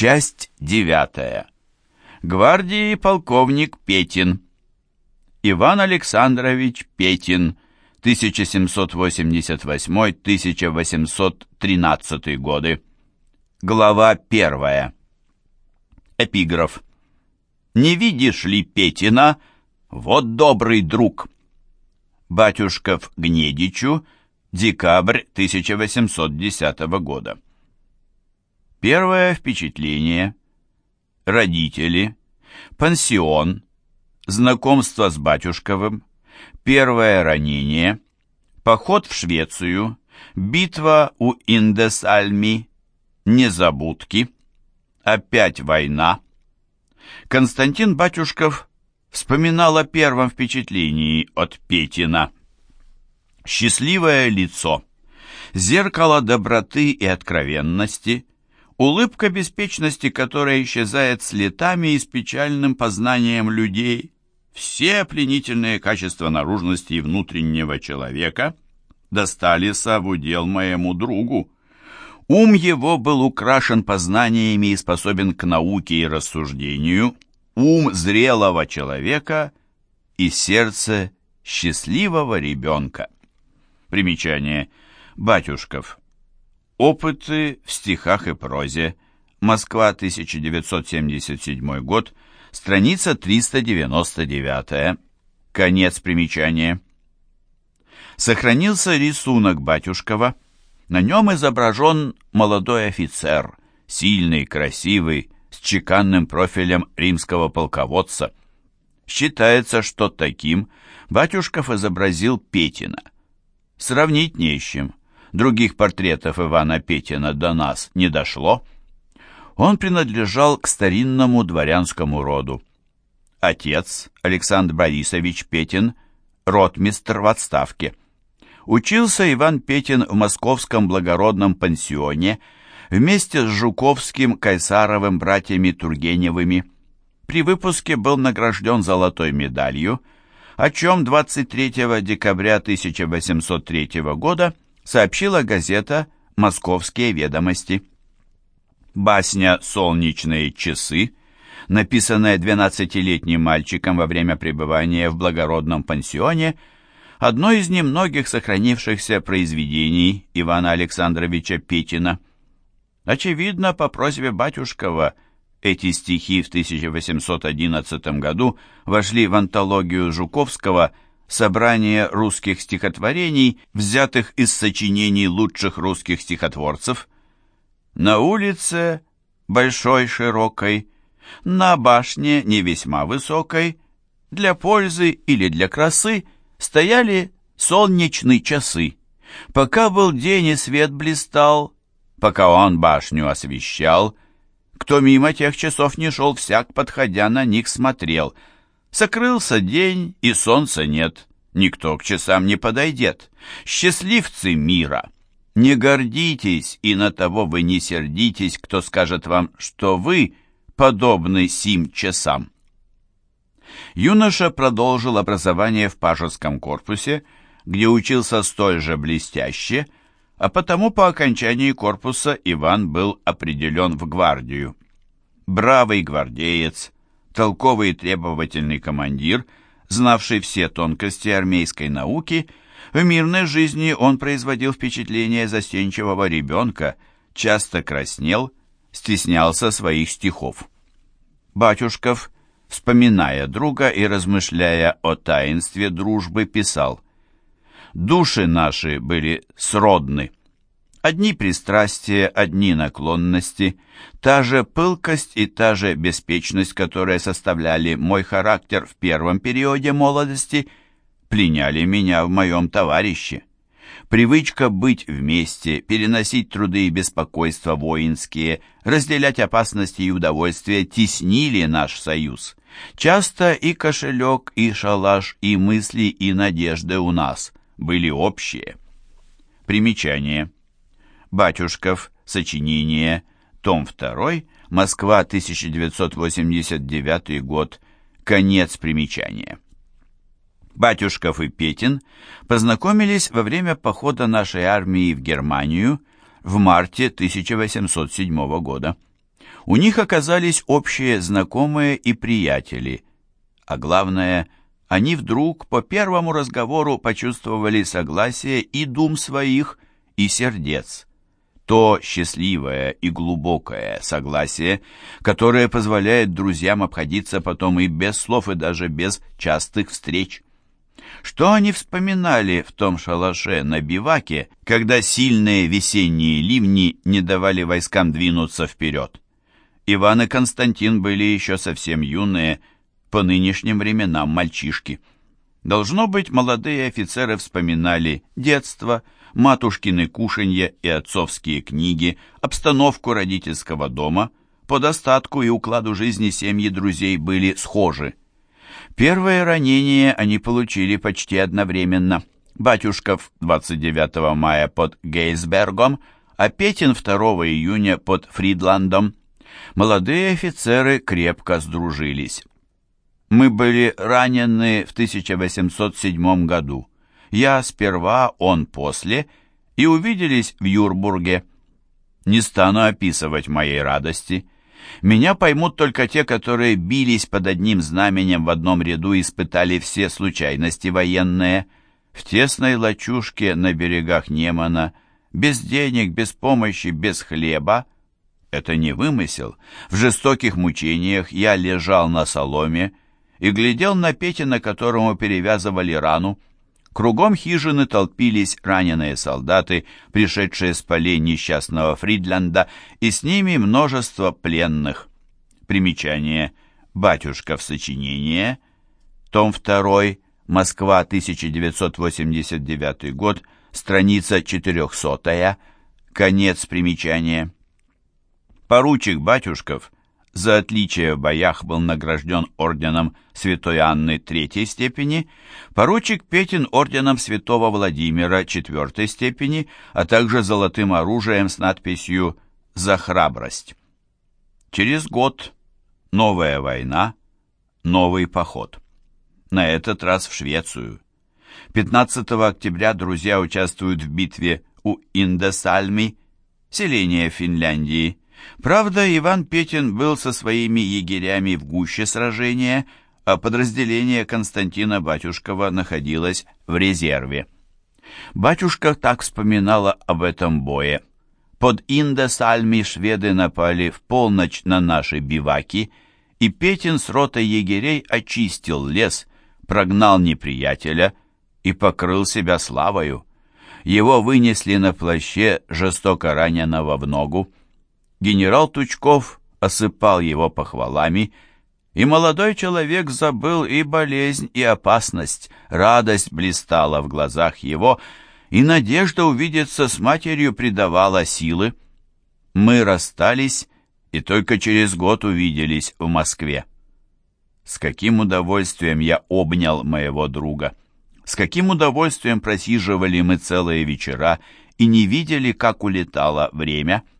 Часть девятая. Гвардии полковник Петин. Иван Александрович Петин, 1788-1813 годы. Глава первая. Эпиграф. «Не видишь ли Петина? Вот добрый друг». Батюшков Гнедичу, декабрь 1810 года. Первое впечатление. Родители. Пансион. Знакомство с батюшковым. Первое ранение. Поход в Швецию. Битва у Индесальми. Незабудки. Опять война. Константин Батюшков вспоминал о первом впечатлении от Петина. Счастливое лицо. Зеркало доброты и откровенности – Улыбка беспечности, которая исчезает с летами и с печальным познанием людей. Все пленительные качества наружности и внутреннего человека достались в удел моему другу. Ум его был украшен познаниями и способен к науке и рассуждению, ум зрелого человека и сердце счастливого ребенка. Примечание. Батюшков. Опыты в стихах и прозе. Москва, 1977 год. Страница 399. Конец примечания. Сохранился рисунок Батюшкова. На нем изображен молодой офицер, сильный, красивый, с чеканным профилем римского полководца. Считается, что таким Батюшков изобразил Петина. Сравнить не с чем других портретов Ивана Петина до нас не дошло, он принадлежал к старинному дворянскому роду. Отец, Александр Борисович Петин, ротмистр в отставке. Учился Иван Петин в московском благородном пансионе вместе с Жуковским, Кайсаровым, братьями Тургеневыми. При выпуске был награжден золотой медалью, о чем 23 декабря 1803 года сообщила газета «Московские ведомости». Басня «Солнечные часы», написанная 12-летним мальчиком во время пребывания в благородном пансионе, одно из немногих сохранившихся произведений Ивана Александровича Петина. Очевидно, по просьбе Батюшкова эти стихи в 1811 году вошли в антологию Жуковского – собрание русских стихотворений, взятых из сочинений лучших русских стихотворцев. На улице, большой широкой, на башне не весьма высокой, для пользы или для красы стояли солнечные часы. Пока был день и свет блистал, пока он башню освещал, кто мимо тех часов не шел, всяк, подходя на них, смотрел — Сокрылся день, и солнца нет. Никто к часам не подойдет. Счастливцы мира! Не гордитесь, и на того вы не сердитесь, кто скажет вам, что вы подобны сим часам. Юноша продолжил образование в пажеском корпусе, где учился столь же блестяще, а потому по окончании корпуса Иван был определен в гвардию. Бравый гвардеец, толковый и требовательный командир, знавший все тонкости армейской науки, в мирной жизни он производил впечатление застенчивого ребенка, часто краснел, стеснялся своих стихов. Батюшков, вспоминая друга и размышляя о таинстве дружбы, писал «Души наши были сродны». Одни пристрастия, одни наклонности, та же пылкость и та же беспечность, которые составляли мой характер в первом периоде молодости, пленяли меня в моем товарище. Привычка быть вместе, переносить труды и беспокойства воинские, разделять опасности и удовольствия теснили наш союз. Часто и кошелек, и шалаш, и мысли, и надежды у нас были общие. Примечание. Батюшков, сочинение, том 2, Москва, 1989 год, конец примечания. Батюшков и Петин познакомились во время похода нашей армии в Германию в марте 1807 года. У них оказались общие знакомые и приятели, а главное, они вдруг по первому разговору почувствовали согласие и дум своих, и сердец. То счастливое и глубокое согласие, которое позволяет друзьям обходиться потом и без слов, и даже без частых встреч. Что они вспоминали в том шалаше на биваке, когда сильные весенние ливни не давали войскам двинуться вперед? Иван и Константин были еще совсем юные, по нынешним временам мальчишки. Должно быть, молодые офицеры вспоминали детство, матушкины кушанья и отцовские книги, обстановку родительского дома, по достатку и укладу жизни семьи друзей были схожи. Первое ранение они получили почти одновременно. Батюшков 29 мая под Гейсбергом, а Петин 2 июня под Фридландом. Молодые офицеры крепко сдружились. Мы были ранены в 1807 году. Я сперва, он после, и увиделись в Юрбурге. Не стану описывать моей радости – меня поймут только те, которые бились под одним знаменем в одном ряду и испытали все случайности военные. В тесной лачушке на берегах Немана, без денег, без помощи, без хлеба. Это не вымысел. В жестоких мучениях я лежал на соломе и глядел на Петина, которому перевязывали рану. Кругом хижины толпились раненые солдаты, пришедшие с полей несчастного Фридленда, и с ними множество пленных. Примечание. Батюшка в сочинении. Том 2. Москва, 1989 год. Страница 400. Конец примечания. Поручик Батюшков – за отличие в боях был награжден орденом Святой Анны третьей степени, поручик Петин орденом Святого Владимира четвертой степени, а также золотым оружием с надписью «За храбрость». Через год новая война, новый поход. На этот раз в Швецию. 15 октября друзья участвуют в битве у Индесальми, селение Финляндии, Правда, Иван Петин был со своими егерями в гуще сражения, а подразделение Константина Батюшкова находилось в резерве. Батюшка так вспоминала об этом бое. Под Индосальми шведы напали в полночь на наши биваки, и Петин с ротой егерей очистил лес, прогнал неприятеля и покрыл себя славою. Его вынесли на плаще жестоко раненого в ногу. Генерал Тучков осыпал его похвалами, и молодой человек забыл и болезнь, и опасность. Радость блистала в глазах его, и надежда увидеться с матерью придавала силы. Мы расстались и только через год увиделись в Москве. С каким удовольствием я обнял моего друга. С каким удовольствием просиживали мы целые вечера и не видели, как улетало время —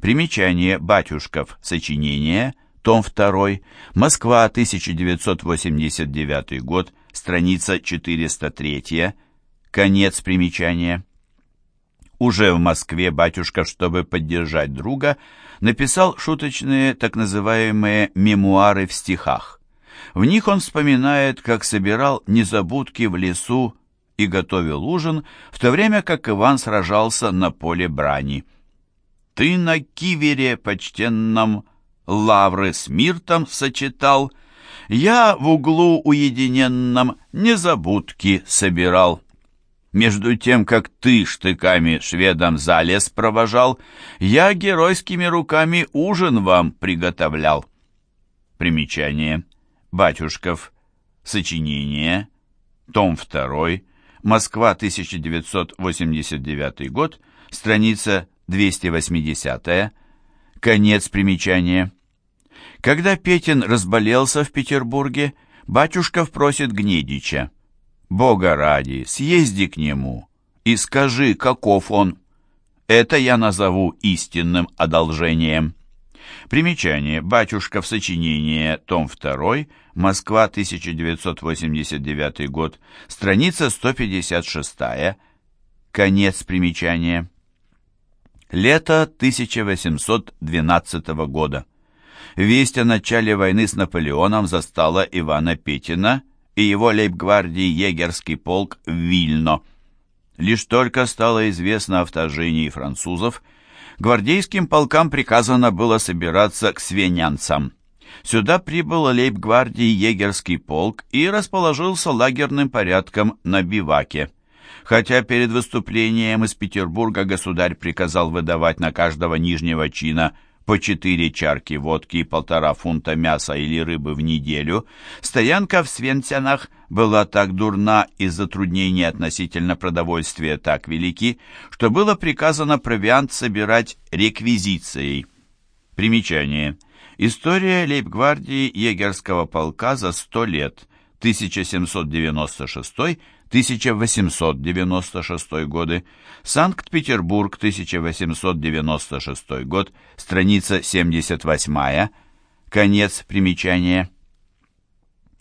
Примечание Батюшков. Сочинение. Том 2. Москва, 1989 год. Страница 403. Конец примечания. Уже в Москве батюшка, чтобы поддержать друга, написал шуточные так называемые «мемуары в стихах». В них он вспоминает, как собирал незабудки в лесу и готовил ужин, в то время как Иван сражался на поле брани. Ты на кивере почтенном лавры с миртом сочетал, Я в углу уединенном незабудки собирал. Между тем, как ты штыками шведам за лес провожал, Я геройскими руками ужин вам приготовлял. Примечание. Батюшков. Сочинение. Том 2. Москва, 1989 год. Страница 280 конец примечания. Когда Петин разболелся в Петербурге, Батюшков просит Гнедича, «Бога ради, съезди к нему и скажи, каков он. Это я назову истинным одолжением». Примечание. Батюшка в сочинении, том 2, Москва, 1989 год, страница 156, конец примечания. Лето 1812 года. Весть о начале войны с Наполеоном застала Ивана Петина и его лейб-гвардии егерский полк в Вильно. Лишь только стало известно о вторжении французов, гвардейским полкам приказано было собираться к свенянцам. Сюда прибыл лейб-гвардии егерский полк и расположился лагерным порядком на биваке. Хотя перед выступлением из Петербурга государь приказал выдавать на каждого нижнего чина по четыре чарки водки и полтора фунта мяса или рыбы в неделю, стоянка в Свенцянах была так дурна и затруднения относительно продовольствия так велики, что было приказано провиант собирать реквизицией. Примечание. История лейб-гвардии егерского полка за сто лет, 1796-1896 годы, Санкт-Петербург, 1896 год, страница 78, конец примечания.